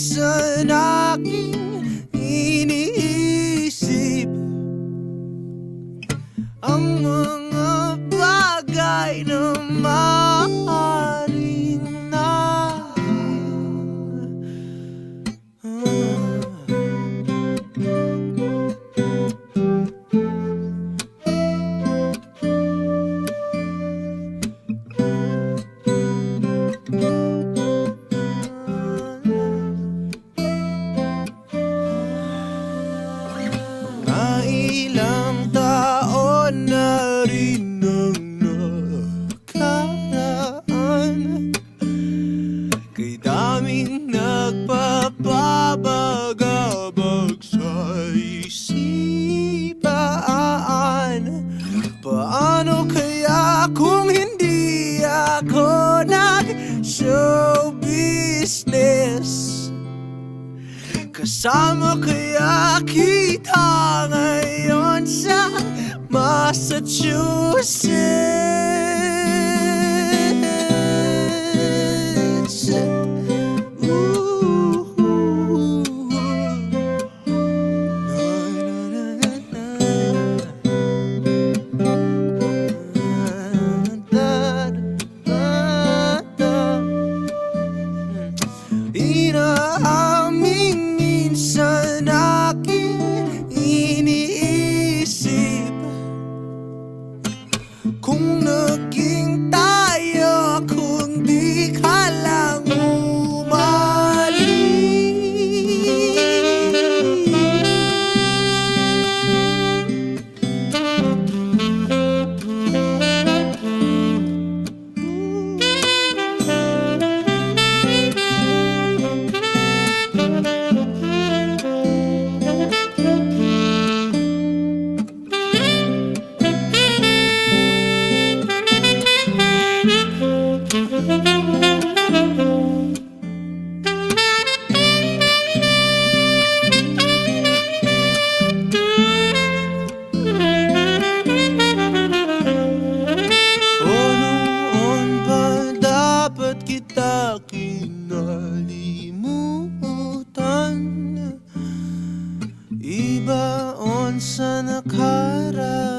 minsan aking iniisip. Ang mga bagay na mahal Paano kaya kung hindi ako nag-show business? Kasama kaya kita ngayon sa Massachusetts dapat kita kinalimutan? Iba on sa nakaraan